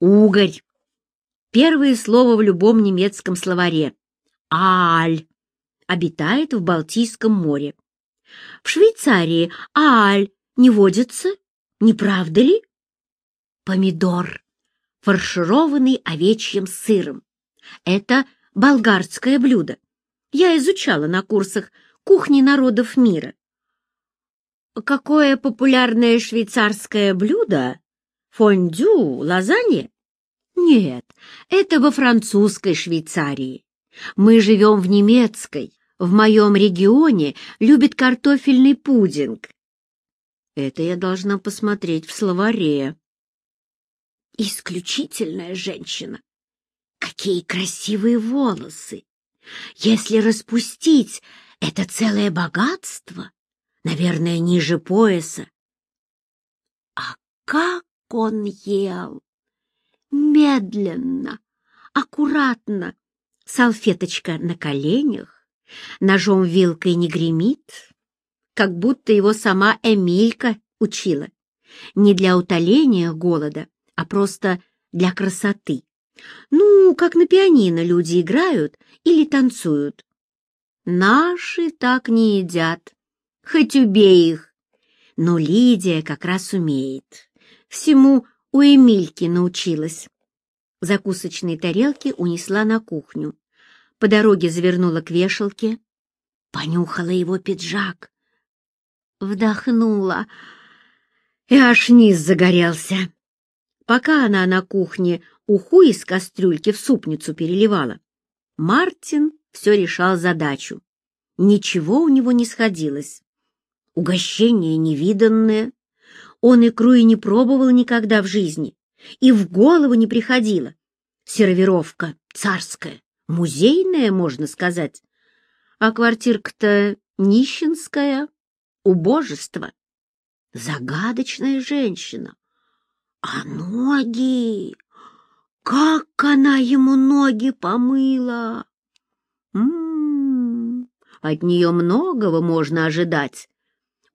Угорь. Первое слово в любом немецком словаре. Ааль. Обитает в Балтийском море. В Швейцарии ааль не водится, не правда ли? Помидор, фаршированный овечьим сыром. Это болгарское блюдо. Я изучала на курсах кухни народов мира. Какое популярное швейцарское блюдо? Фондю, лазанья? Нет, это во французской Швейцарии. Мы живем в немецкой. В моем регионе любит картофельный пудинг. Это я должна посмотреть в словаре. Исключительная женщина. Какие красивые волосы! Если распустить, это целое богатство, наверное, ниже пояса. А как он ел! Медленно, аккуратно, салфеточка на коленях, ножом вилкой не гремит, как будто его сама Эмилька учила. Не для утоления голода, а просто для красоты. Ну, как на пианино люди играют или танцуют. Наши так не едят, хоть убей их. Но Лидия как раз умеет. Всему у Эмильки научилась. Закусочные тарелки унесла на кухню. По дороге завернула к вешалке, понюхала его пиджак. Вдохнула, и аж низ загорелся. Пока она на кухне уху из кастрюльки в супницу переливала, Мартин все решал задачу. Ничего у него не сходилось. Угощение невиданное. Он икру и не пробовал никогда в жизни, и в голову не приходило. Сервировка царская, музейная, можно сказать. А квартирка-то нищенская, убожество. Загадочная женщина. А ноги... Как она ему ноги помыла! М -м -м, от нее многого можно ожидать.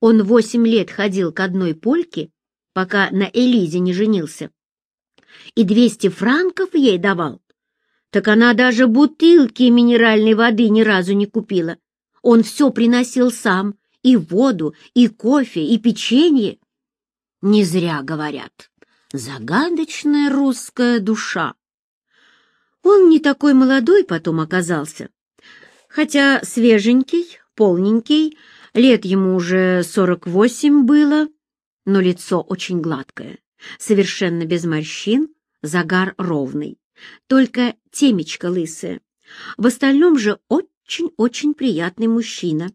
Он восемь лет ходил к одной польке, пока на Элизе не женился, и двести франков ей давал. Так она даже бутылки минеральной воды ни разу не купила. Он все приносил сам, и воду, и кофе, и печенье. Не зря говорят загадочная русская душа. Он не такой молодой потом оказался, хотя свеженький, полненький, лет ему уже сорок восемь было, но лицо очень гладкое, совершенно без морщин, загар ровный, только темечко лысое. В остальном же очень-очень приятный мужчина.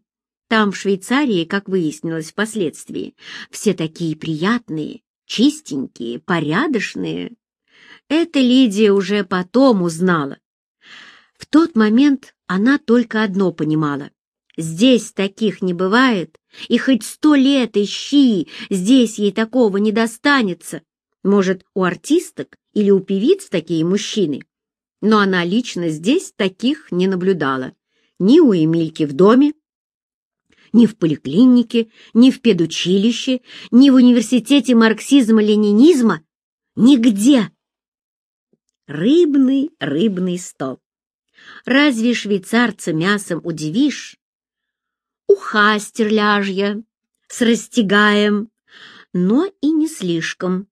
Там, в Швейцарии, как выяснилось впоследствии, все такие приятные, чистенькие, порядочные. Это Лидия уже потом узнала. В тот момент она только одно понимала. Здесь таких не бывает, и хоть сто лет ищи, здесь ей такого не достанется. Может, у артисток или у певиц такие мужчины. Но она лично здесь таких не наблюдала. Ни у Эмильки в доме, ни в поликлинике, ни в педучилище, ни в университете марксизма-ленинизма, нигде. Рыбный, рыбный стол. Разве швейцарца мясом удивишь? Уха стерляжья, с растягаем, но и не слишком.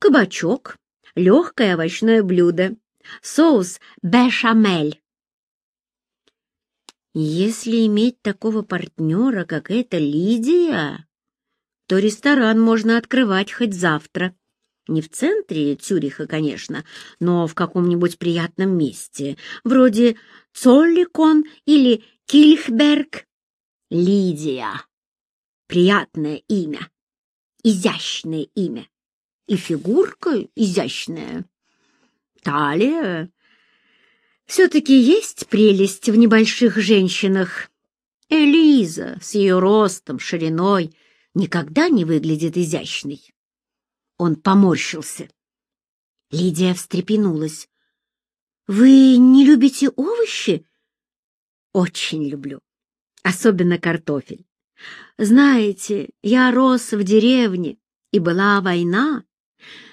Кабачок, легкое овощное блюдо, соус бешамель, если иметь такого партнера, как эта Лидия, то ресторан можно открывать хоть завтра. Не в центре Цюриха, конечно, но в каком-нибудь приятном месте, вроде Цолликон или Кильхберг. Лидия. Приятное имя, изящное имя. И фигурка изящная. Талия все-таки есть прелесть в небольших женщинах. Элиза с ее ростом, шириной никогда не выглядит изящной. Он поморщился. Лидия встрепенулась. «Вы не любите овощи?» «Очень люблю. Особенно картофель. Знаете, я рос в деревне, и была война.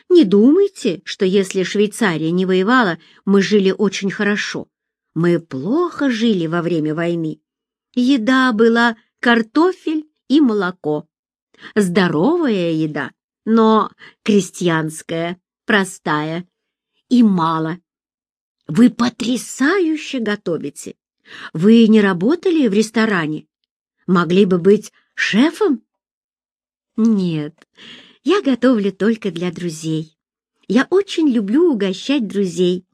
Не думайте, что если Швейцария не воевала, мы жили очень хорошо. Мы плохо жили во время войны. Еда была картофель и молоко. Здоровая еда, но крестьянская, простая и мало. Вы потрясающе готовите. Вы не работали в ресторане? Могли бы быть шефом? Нет, я готовлю только для друзей. Я очень люблю угощать друзей.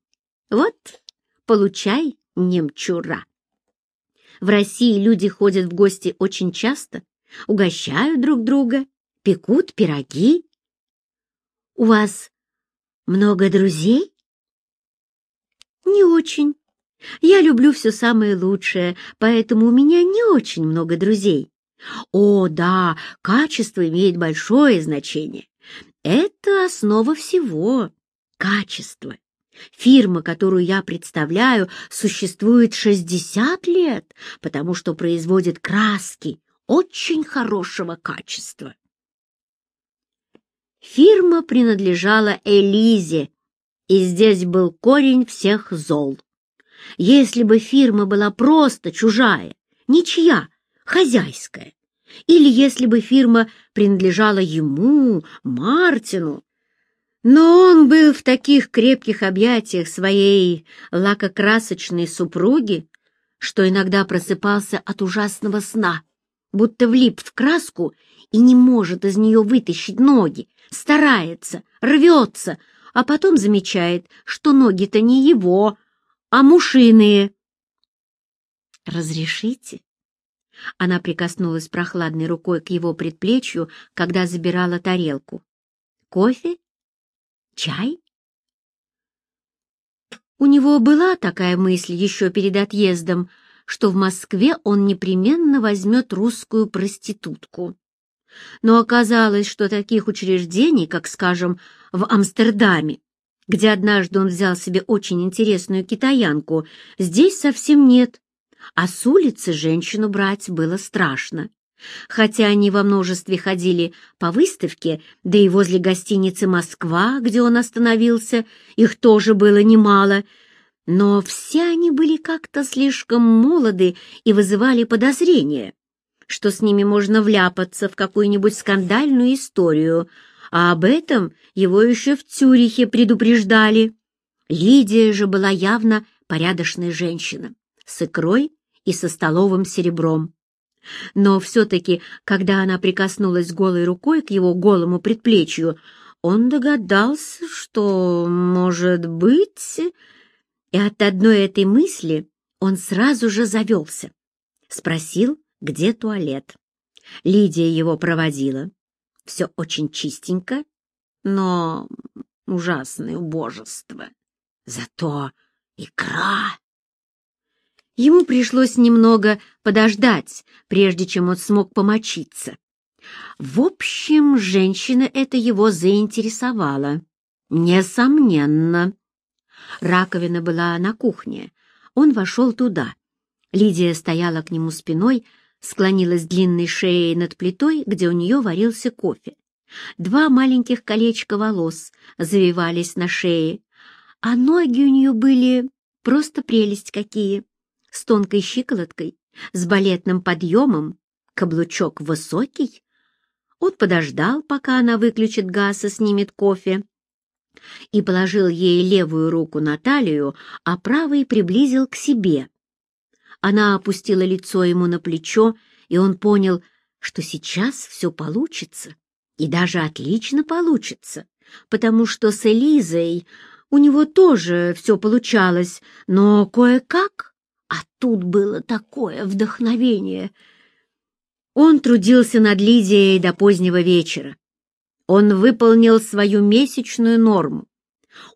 Вот, получай, немчура. В России люди ходят в гости очень часто, угощают друг друга, пекут пироги. У вас много друзей? Не очень. Я люблю все самое лучшее, поэтому у меня не очень много друзей. О, да, качество имеет большое значение. Это основа всего. Качество. Фирма, которую я представляю, существует 60 лет, потому что производит краски очень хорошего качества. Фирма принадлежала Элизе, и здесь был корень всех зол. Если бы фирма была просто чужая, ничья, хозяйская, или если бы фирма принадлежала ему, Мартину. Но он был в таких крепких объятиях своей лакокрасочной супруги, что иногда просыпался от ужасного сна, будто влип в краску и не может из нее вытащить ноги, старается, рвется, а потом замечает, что ноги-то не его, а мушиные. «Разрешите?» Она прикоснулась прохладной рукой к его предплечью, когда забирала тарелку. «Кофе? Чай?» У него была такая мысль еще перед отъездом, что в Москве он непременно возьмет русскую проститутку. Но оказалось, что таких учреждений, как, скажем, в Амстердаме, где однажды он взял себе очень интересную китаянку, здесь совсем нет. А с улицы женщину брать было страшно. Хотя они во множестве ходили по выставке, да и возле гостиницы «Москва», где он остановился, их тоже было немало, но все они были как-то слишком молоды и вызывали подозрения, что с ними можно вляпаться в какую-нибудь скандальную историю, а об этом его еще в Цюрихе предупреждали. Лидия же была явно порядочная женщина с икрой и со столовым серебром. Но все-таки, когда она прикоснулась голой рукой к его голому предплечью, он догадался, что, может быть... И от одной этой мысли он сразу же завелся. Спросил, где туалет. Лидия его проводила. Все очень чистенько, но ужасное убожество. Зато икра Ему пришлось немного подождать, прежде чем он смог помочиться. В общем, женщина это его заинтересовала. Несомненно. Раковина была на кухне. Он вошел туда. Лидия стояла к нему спиной, склонилась длинной шеей над плитой, где у нее варился кофе. Два маленьких колечка волос завивались на шее, а ноги у нее были просто прелесть какие с тонкой щиколоткой, с балетным подъемом, каблучок высокий. Он подождал, пока она выключит газ и снимет кофе, и положил ей левую руку на талию, а правой приблизил к себе. Она опустила лицо ему на плечо, и он понял, что сейчас все получится, и даже отлично получится, потому что с Элизой у него тоже все получалось, но кое-как а тут было такое вдохновение. Он трудился над Лидией до позднего вечера. Он выполнил свою месячную норму.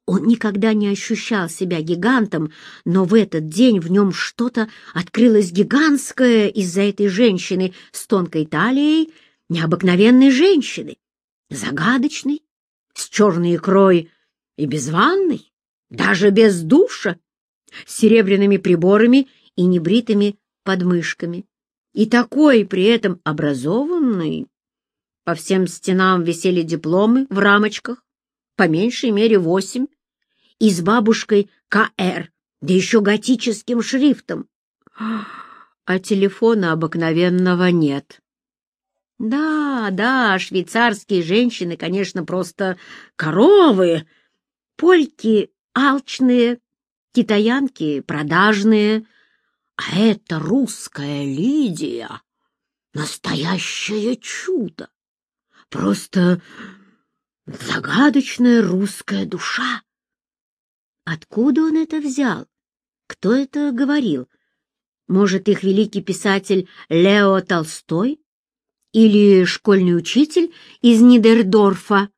Он никогда не ощущал себя гигантом, но в этот день в нем что-то открылось гигантское из-за этой женщины с тонкой талией, необыкновенной женщины, загадочной, с черной икрой и без ванной, даже без душа с серебряными приборами и небритыми подмышками. И такой при этом образованный. По всем стенам висели дипломы в рамочках, по меньшей мере восемь. И с бабушкой К.Р., да еще готическим шрифтом. А телефона обыкновенного нет. Да, да, швейцарские женщины, конечно, просто коровы. Польки алчные, китаянки продажные. А это русская Лидия. Настоящее чудо. Просто загадочная русская душа. Откуда он это взял? Кто это говорил? Может, их великий писатель Лео Толстой? Или школьный учитель из Нидердорфа?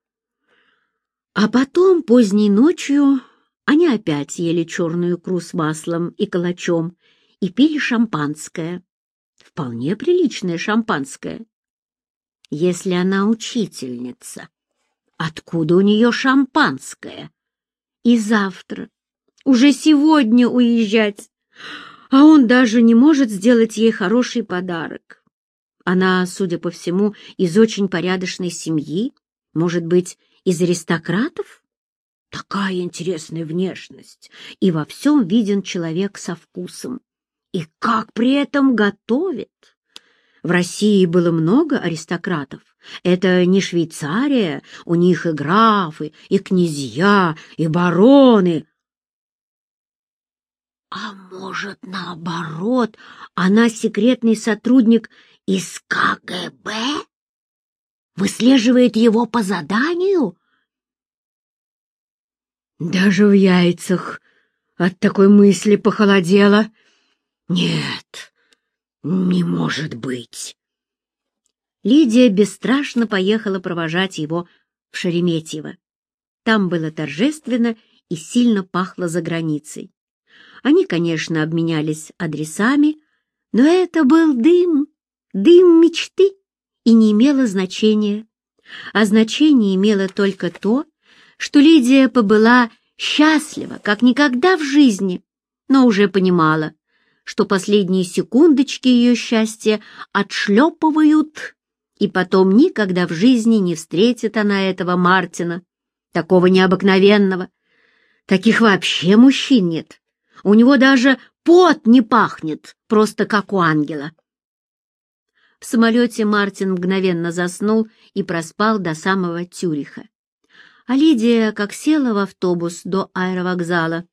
А потом, поздней ночью, они опять ели черную икру с маслом и калачом и пили шампанское. Вполне приличное шампанское. Если она учительница, откуда у нее шампанское? И завтра, уже сегодня уезжать, а он даже не может сделать ей хороший подарок. Она, судя по всему, из очень порядочной семьи, может быть, из аристократов? Такая интересная внешность, и во всем виден человек со вкусом. И как при этом готовит? В России было много аристократов. Это не Швейцария, у них и графы, и князья, и бароны. А может, наоборот, она секретный сотрудник из КГБ? Выслеживает его по заданию? Даже в яйцах от такой мысли похолодело. Нет, не может быть. Лидия бесстрашно поехала провожать его в Шереметьево. Там было торжественно и сильно пахло за границей. Они, конечно, обменялись адресами, но это был дым, дым мечты, и не имело значения. А значение имело только то, что Лидия побыла счастлива, как никогда в жизни, но уже понимала, что последние секундочки ее счастья отшлепывают и потом никогда в жизни не встретит она этого Мартина, такого необыкновенного. Таких вообще мужчин нет. У него даже пот не пахнет, просто как у ангела. В самолете Мартин мгновенно заснул и проспал до самого Тюриха. А Лидия как села в автобус до аэровокзала,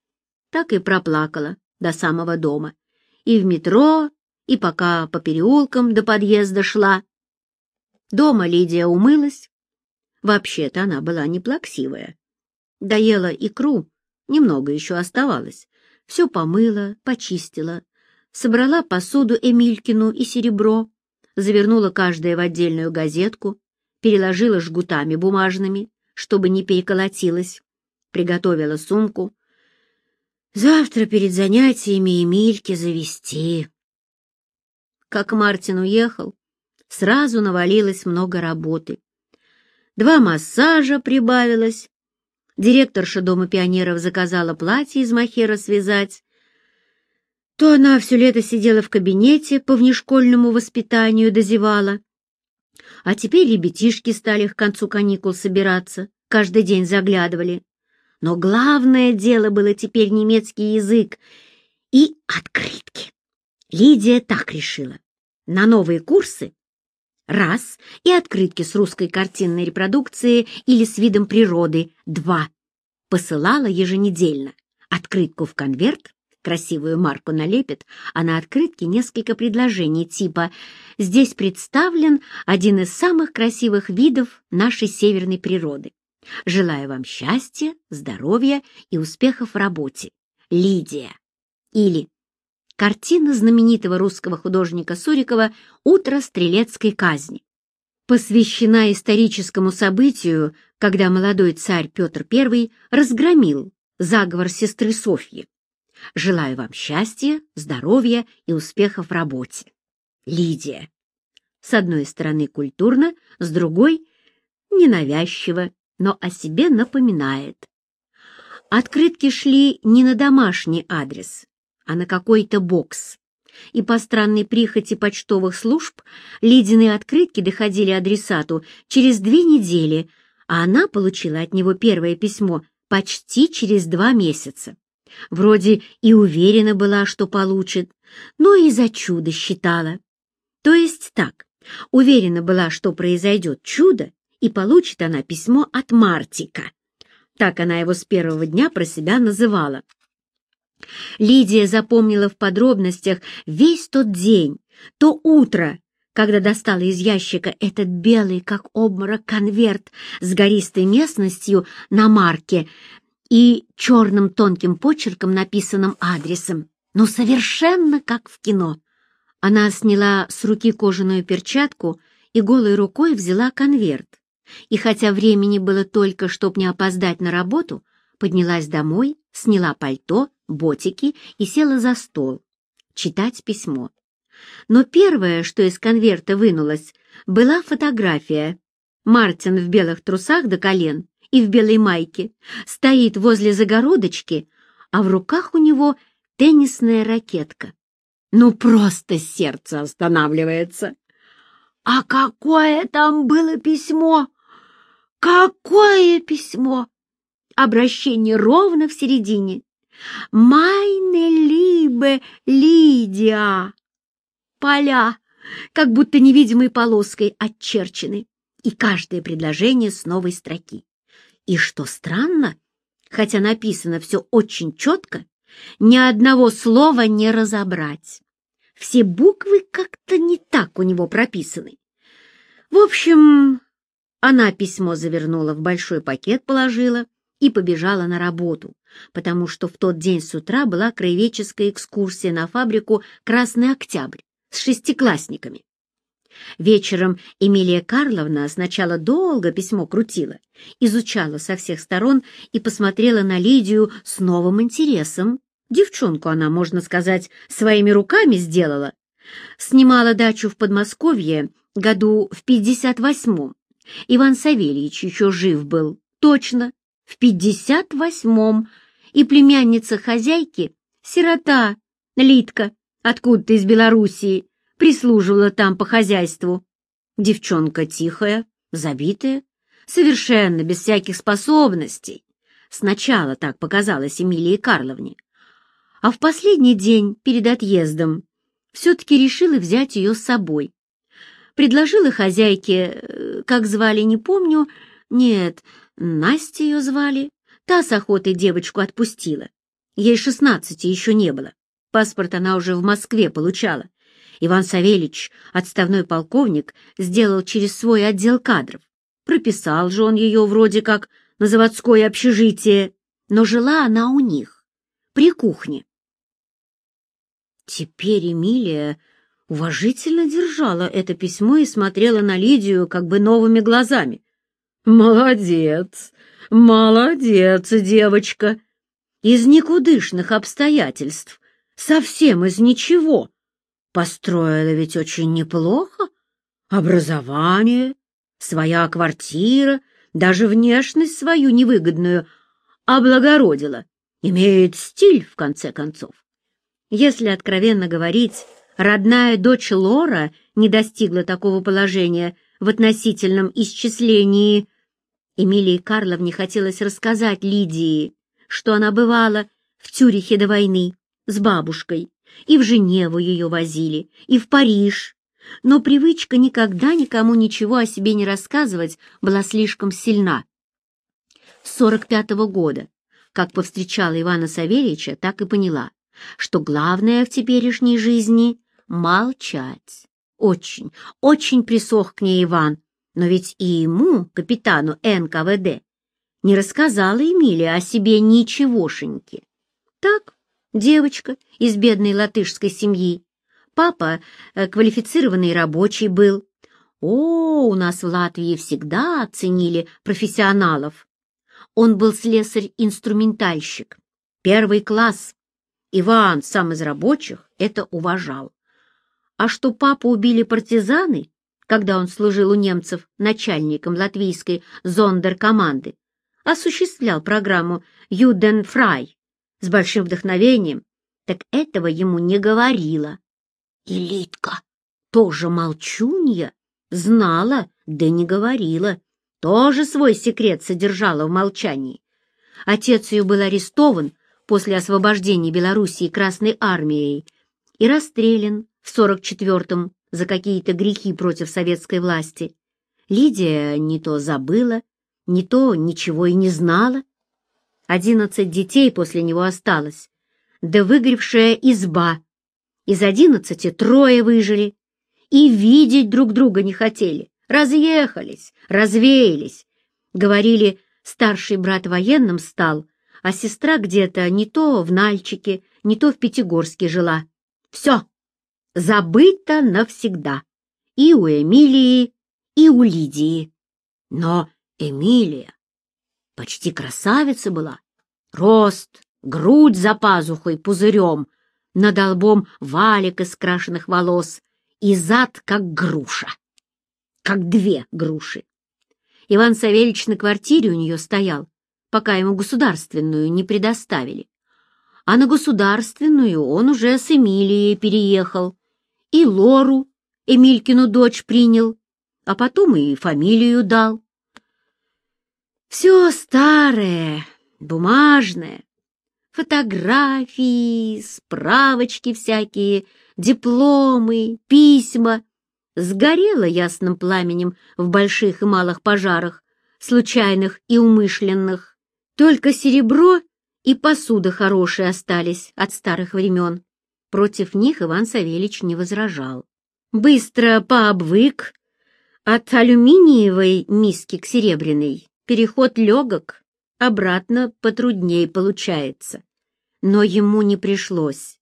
так и проплакала до самого дома. И в метро, и пока по переулкам до подъезда шла, Дома Лидия умылась. Вообще-то она была не плаксивая. Доела икру, немного еще оставалось. Все помыла, почистила, собрала посуду Эмилькину и серебро, завернула каждое в отдельную газетку, переложила жгутами бумажными, чтобы не переколотилось, приготовила сумку. Завтра перед занятиями Эмильке завести. Как Мартин уехал, сразу навалилось много работы. Два массажа прибавилось. Директорша Дома пионеров заказала платье из махера связать. То она все лето сидела в кабинете по внешкольному воспитанию, дозевала. А теперь ребятишки стали к концу каникул собираться, каждый день заглядывали. Но главное дело было теперь немецкий язык и открытки. Лидия так решила. На новые курсы раз, и открытки с русской картинной репродукцией или с видом природы — два. Посылала еженедельно. Открытку в конверт, красивую марку налепит, а на открытке несколько предложений типа «Здесь представлен один из самых красивых видов нашей северной природы. Желаю вам счастья, здоровья и успехов в работе. Лидия». Или картина знаменитого русского художника Сурикова «Утро стрелецкой казни». Посвящена историческому событию, когда молодой царь Петр I разгромил заговор сестры Софьи. Желаю вам счастья, здоровья и успехов в работе. Лидия. С одной стороны культурно, с другой — ненавязчиво, но о себе напоминает. Открытки шли не на домашний адрес, а на какой-то бокс. И по странной прихоти почтовых служб ледяные открытки доходили адресату через две недели, а она получила от него первое письмо почти через два месяца. Вроде и уверена была, что получит, но и за чудо считала. То есть так, уверена была, что произойдет чудо, и получит она письмо от Мартика. Так она его с первого дня про себя называла. Лидия запомнила в подробностях весь тот день, то утро, когда достала из ящика этот белый, как обморок, конверт с гористой местностью на марке и черным тонким почерком, написанным адресом. Ну, совершенно как в кино. Она сняла с руки кожаную перчатку и голой рукой взяла конверт. И хотя времени было только, чтоб не опоздать на работу, поднялась домой, сняла пальто, ботики и села за стол. Читать письмо. Но первое, что из конверта вынулось, была фотография. Мартин в белых трусах до колен и в белой майке стоит возле загородочки, а в руках у него теннисная ракетка. Ну, просто сердце останавливается. А какое там было письмо! Какое письмо! Обращение ровно в середине. «Майне либе Лидия!» Поля, как будто невидимой полоской отчерчены, и каждое предложение с новой строки. И что странно, хотя написано все очень четко, ни одного слова не разобрать. Все буквы как-то не так у него прописаны. В общем, она письмо завернула в большой пакет, положила и побежала на работу, потому что в тот день с утра была краеведческая экскурсия на фабрику «Красный Октябрь» с шестиклассниками. Вечером Эмилия Карловна сначала долго письмо крутила, изучала со всех сторон и посмотрела на Лидию с новым интересом. Девчонку она, можно сказать, своими руками сделала. Снимала дачу в Подмосковье году в 58-м. Иван Савельевич еще жив был, точно, в 58-м. И племянница хозяйки, сирота, Литка, откуда-то из Белоруссии, прислуживала там по хозяйству. Девчонка тихая, забитая, совершенно без всяких способностей. Сначала так показалось Эмилии Карловне. А в последний день, перед отъездом, все-таки решила взять ее с собой. Предложила хозяйке, э, как звали, не помню, нет, Настя ее звали, та с охотой девочку отпустила. Ей шестнадцати еще не было. Паспорт она уже в Москве получала. Иван Савельич, отставной полковник, сделал через свой отдел кадров. Прописал же он ее вроде как на заводское общежитие, но жила она у них, при кухне. Теперь Эмилия уважительно держала это письмо и смотрела на Лидию как бы новыми глазами. «Молодец, молодец, девочка! Из никудышных обстоятельств, совсем из ничего!» Построила ведь очень неплохо. Образование, своя квартира, даже внешность свою невыгодную облагородила. Имеет стиль, в конце концов. Если откровенно говорить, родная дочь Лора не достигла такого положения в относительном исчислении. Эмилии Карловне хотелось рассказать Лидии, что она бывала в Тюрихе до войны с бабушкой, и в Женеву ее возили, и в Париж. Но привычка никогда никому ничего о себе не рассказывать была слишком сильна. С сорок пятого года, как повстречала Ивана Савельича, так и поняла, что главное в теперешней жизни — молчать. Очень, очень присох к ней Иван, но ведь и ему, капитану НКВД, не рассказала Эмилия о себе ничегошеньки. Так, девочка из бедной латышской семьи. Папа э, квалифицированный рабочий был. О, у нас в Латвии всегда оценили профессионалов. Он был слесарь-инструментальщик. Первый класс. Иван, сам из рабочих, это уважал. А что папу убили партизаны, когда он служил у немцев начальником латвийской зондеркоманды, осуществлял программу «Юденфрай», с большим вдохновением, так этого ему не говорила. И Литка, тоже молчунья, знала, да не говорила, тоже свой секрет содержала в молчании. Отец ее был арестован после освобождения Белоруссии Красной Армией и расстрелян в 44-м за какие-то грехи против советской власти. Лидия не то забыла, не то ничего и не знала. Одиннадцать детей после него осталось, да выгоревшая изба. Из одиннадцати трое выжили и видеть друг друга не хотели, разъехались, развеялись. Говорили, старший брат военным стал, а сестра где-то не то в Нальчике, не то в Пятигорске жила. Все, забыто навсегда. И у Эмилии, и у Лидии. Но Эмилия почти красавица была. Рост, грудь за пазухой пузырем, над лбом валик из крашеных волос и зад, как груша. Как две груши. Иван Савельевич на квартире у нее стоял, пока ему государственную не предоставили. А на государственную он уже с Эмилией переехал. И Лору, Эмилькину дочь, принял, а потом и фамилию дал. Все старое, бумажное, фотографии, справочки всякие, дипломы, письма. Сгорело ясным пламенем в больших и малых пожарах, случайных и умышленных. Только серебро и посуда хорошие остались от старых времен. Против них Иван Савельич не возражал. Быстро пообвык от алюминиевой миски к серебряной. Переход легок, обратно потрудней получается. Но ему не пришлось.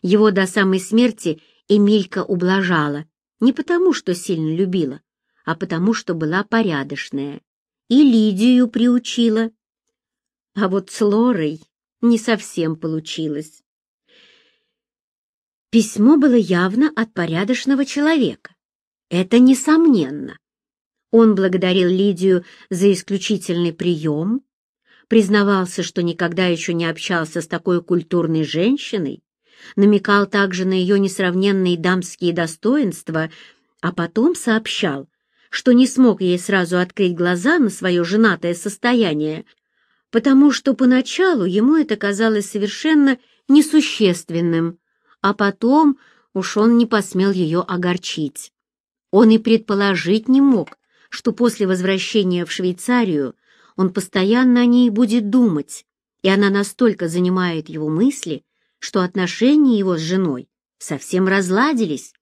Его до самой смерти Эмилька ублажала, не потому, что сильно любила, а потому, что была порядочная. И Лидию приучила. А вот с Лорой не совсем получилось. Письмо было явно от порядочного человека. Это несомненно. Он благодарил Лидию за исключительный прием, признавался, что никогда еще не общался с такой культурной женщиной, намекал также на ее несравненные дамские достоинства, а потом сообщал, что не смог ей сразу открыть глаза на свое женатое состояние, потому что поначалу ему это казалось совершенно несущественным, а потом уж он не посмел ее огорчить. Он и предположить не мог, что после возвращения в Швейцарию он постоянно о ней будет думать, и она настолько занимает его мысли, что отношения его с женой совсем разладились.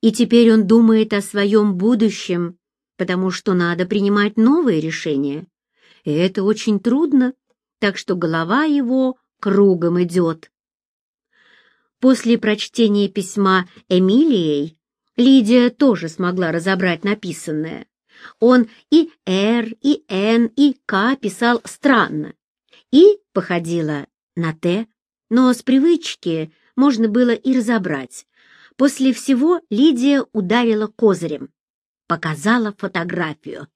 И теперь он думает о своем будущем, потому что надо принимать новые решения. И это очень трудно, так что голова его кругом идет. После прочтения письма Эмилией Лидия тоже смогла разобрать написанное. Он и «Р», и «Н», и «К» писал странно. «И» походило на «Т», но с привычки можно было и разобрать. После всего Лидия ударила козырем, показала фотографию.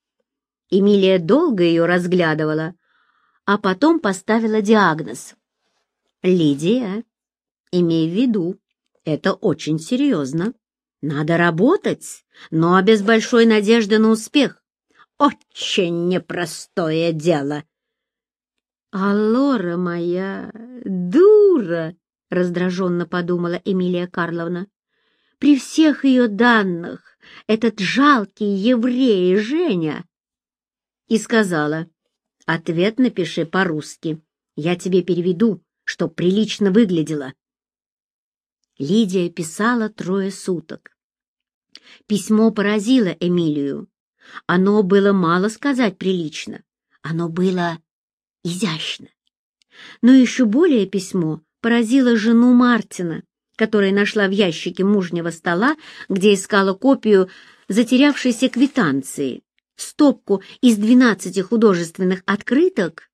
Эмилия долго ее разглядывала, а потом поставила диагноз. «Лидия, имей в виду, это очень серьезно. Надо работать, но без большой надежды на успех. Очень непростое дело. «А Лора моя дура!» — раздраженно подумала Эмилия Карловна. «При всех ее данных этот жалкий еврей Женя...» И сказала, «Ответ напиши по-русски. Я тебе переведу, чтоб прилично выглядело». Лидия писала трое суток. Письмо поразило Эмилию. Оно было, мало сказать, прилично. Оно было изящно. Но еще более письмо поразило жену Мартина, которая нашла в ящике мужнего стола, где искала копию затерявшейся квитанции, стопку из двенадцати художественных открыток.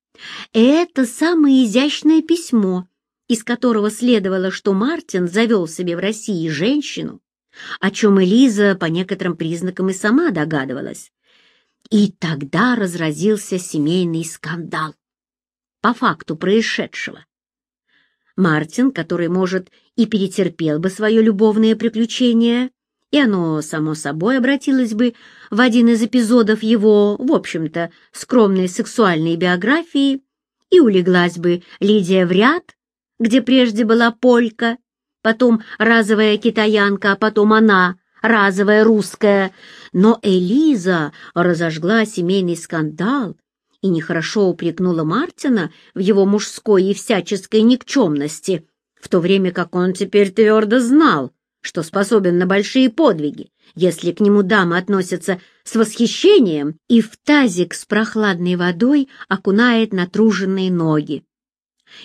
Это самое изящное письмо, из которого следовало, что Мартин завел себе в России женщину, о чем Элиза по некоторым признакам и сама догадывалась. И тогда разразился семейный скандал по факту происшедшего. Мартин, который, может, и перетерпел бы свое любовное приключение, и оно, само собой, обратилось бы в один из эпизодов его, в общем-то, скромной сексуальной биографии, и улеглась бы Лидия в ряд, где прежде была полька, потом разовая китаянка, а потом она, разовая русская. Но Элиза разожгла семейный скандал и нехорошо упрекнула Мартина в его мужской и всяческой никчемности, в то время как он теперь твердо знал, что способен на большие подвиги, если к нему дама относится с восхищением и в тазик с прохладной водой окунает натруженные ноги.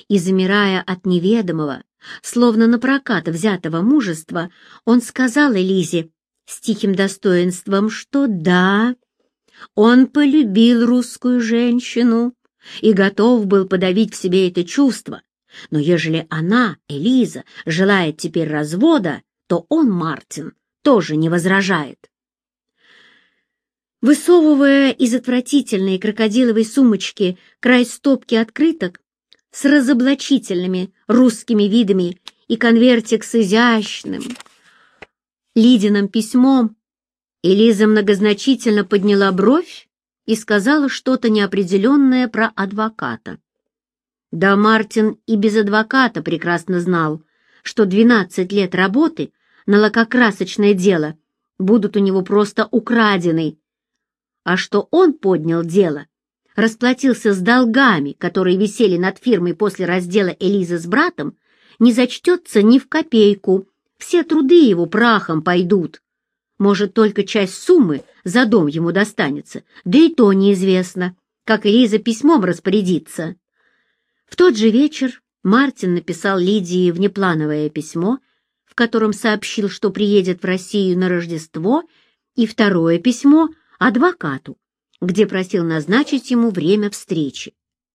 И, замирая от неведомого, словно на прокат взятого мужества, он сказал Элизе с тихим достоинством, что да, он полюбил русскую женщину и готов был подавить в себе это чувство, но ежели она, Элиза, желает теперь развода, то он, Мартин, тоже не возражает. Высовывая из отвратительной крокодиловой сумочки край стопки открыток с разоблачительными русскими видами и конвертик с изящным Лидиным письмом, Элиза многозначительно подняла бровь и сказала что-то неопределенное про адвоката. Да Мартин и без адвоката прекрасно знал, что 12 лет работы на лакокрасочное дело будут у него просто украдены, а что он поднял дело, расплатился с долгами, которые висели над фирмой после раздела Элизы с братом, не зачтется ни в копейку, все труды его прахом пойдут. Может, только часть суммы за дом ему достанется, да и то неизвестно, как Элиза письмом распорядится. В тот же вечер Мартин написал Лидии внеплановое письмо, в котором сообщил, что приедет в Россию на Рождество, и второе письмо адвокату, где просил назначить ему время встречи.